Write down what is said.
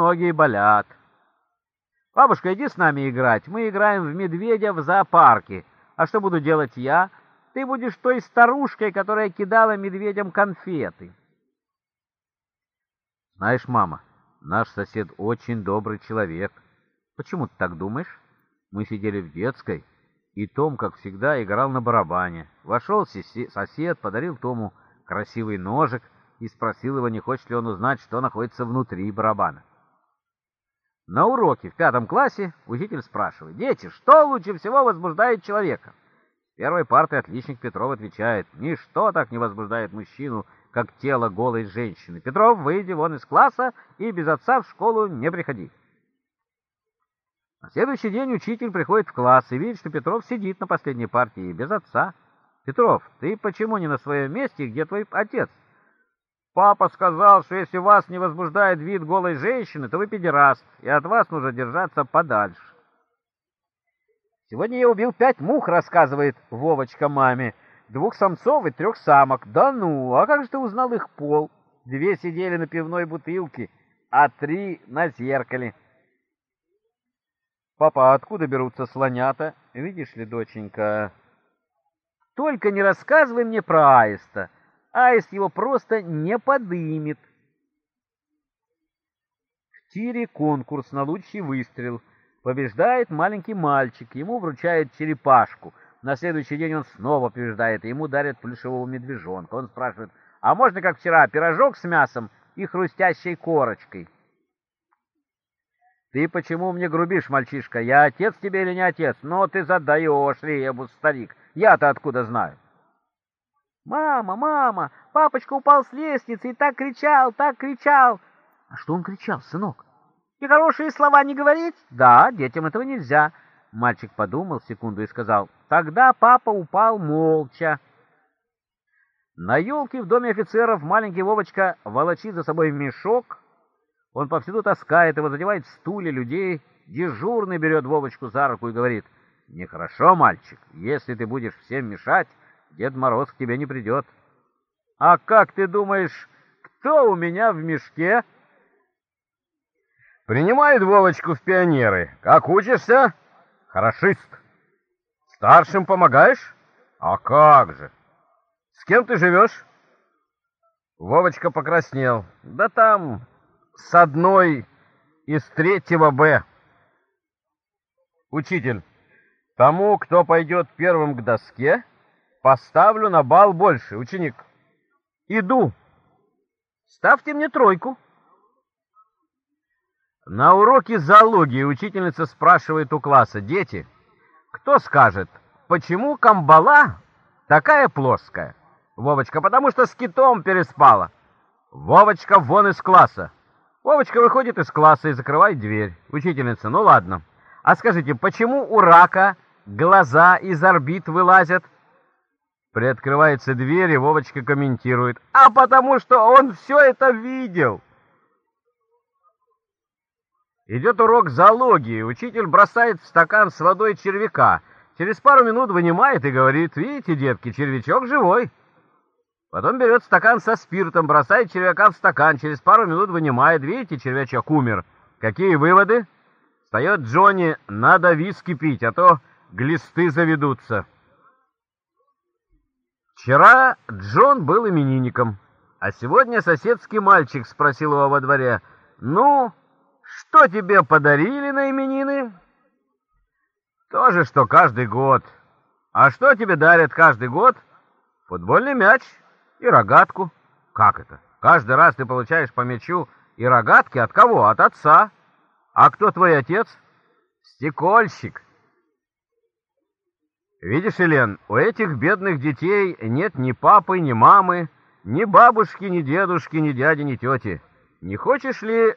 ноги и болят. Бабушка, иди с нами играть. Мы играем в медведя в зоопарке. А что буду делать я? Ты будешь той старушкой, которая кидала медведям конфеты. Знаешь, мама, наш сосед очень добрый человек. Почему ты так думаешь? Мы сидели в детской, и Том, как всегда, играл на барабане. Вошел сосед, подарил Тому красивый ножик и спросил его, не хочет ли он узнать, что находится внутри барабана. На уроке в пятом классе учитель спрашивает, «Дети, что лучше всего возбуждает человека?» С первой парты отличник Петров отвечает, «Ничто так не возбуждает мужчину, как тело голой женщины. Петров, выйди вон из класса и без отца в школу не приходи». На следующий день учитель приходит в класс и видит, что Петров сидит на последней партии без отца. «Петров, ты почему не на своем месте, где твой отец?» Папа сказал, что если вас не возбуждает вид голой женщины, то вы педераст, и от вас нужно держаться подальше. Сегодня я убил пять мух, рассказывает Вовочка маме. Двух самцов и трех самок. Да ну, а как же ты узнал их пол? Две сидели на пивной бутылке, а три на зеркале. Папа, а откуда берутся слонята? Видишь ли, доченька, только не рассказывай мне про аиста аист его просто не подымет. В тире конкурс на лучший выстрел. Побеждает маленький мальчик, ему вручают черепашку. На следующий день он снова побеждает, ему дарят плюшевого медвежонка. Он спрашивает, а можно, как вчера, пирожок с мясом и хрустящей корочкой? Ты почему мне грубишь, мальчишка? Я отец тебе или не отец? Но ты задаешь ребус, старик. Я-то откуда знаю? «Мама, мама, папочка упал с лестницы и так кричал, так кричал!» «А что он кричал, сынок?» «И хорошие слова не говорить?» «Да, детям этого нельзя». Мальчик подумал секунду и сказал, «Тогда папа упал молча». На елке в доме офицеров маленький Вовочка волочит за собой мешок. Он повсюду таскает его, задевает в стуле людей. Дежурный берет Вовочку за руку и говорит, «Нехорошо, мальчик, если ты будешь всем мешать, Дед Мороз к тебе не придет. А как ты думаешь, кто у меня в мешке? Принимает Вовочку в пионеры. Как учишься? Хорошист. Старшим помогаешь? А как же? С кем ты живешь? Вовочка покраснел. Да там с одной из третьего Б. Учитель, тому, кто пойдет первым к доске, Поставлю на бал больше, ученик. Иду. Ставьте мне тройку. На уроке зоологии учительница спрашивает у класса, дети, кто скажет, почему камбала такая плоская? Вовочка, потому что с китом переспала. Вовочка, вон из класса. Вовочка выходит из класса и закрывает дверь. Учительница, ну ладно. А скажите, почему у рака глаза из орбит вылазят? Приоткрывается дверь, и Вовочка комментирует. «А потому что он все это видел!» Идет урок зоологии. Учитель бросает в стакан с водой червяка. Через пару минут вынимает и говорит, «Видите, детки, червячок живой!» Потом берет стакан со спиртом, бросает червяка в стакан. Через пару минут вынимает, «Видите, червячок умер!» Какие выводы? Встает Джонни, надо виски пить, а то глисты заведутся. Вчера Джон был именинником, а сегодня соседский мальчик спросил его во дворе, «Ну, что тебе подарили на именины?» «То же, что каждый год. А что тебе дарят каждый год?» «Футбольный мяч и рогатку». «Как это? Каждый раз ты получаешь по мячу и рогатки от кого? От отца. А кто твой отец?» «Стекольщик». Видишь, Елен, у этих бедных детей нет ни папы, ни мамы, ни бабушки, ни дедушки, ни дяди, ни тети. Не хочешь ли